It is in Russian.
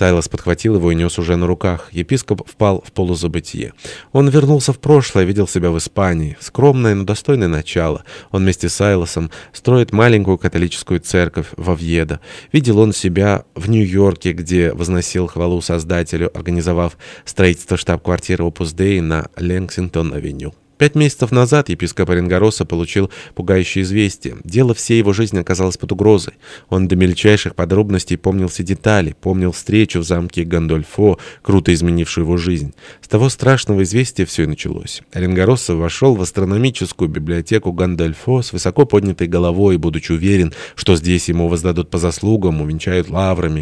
Сайлос подхватил его и нес уже на руках. Епископ впал в полузабытие. Он вернулся в прошлое, видел себя в Испании. Скромное, но достойное начало. Он вместе с Сайлосом строит маленькую католическую церковь в Овьедо. Видел он себя в Нью-Йорке, где возносил хвалу Создателю, организовав строительство штаб-квартиры Opus Dei на Лексингтон-авеню. Пять месяцев назад епископ Оренгороса получил пугающее известие. Дело всей его жизни оказалось под угрозой. Он до мельчайших подробностей помнил все детали, помнил встречу в замке Гандольфо, круто изменившую его жизнь. С того страшного известия все и началось. Оренгороса вошел в астрономическую библиотеку Гандольфо с высоко поднятой головой, будучи уверен, что здесь ему воздадут по заслугам, увенчают лаврами,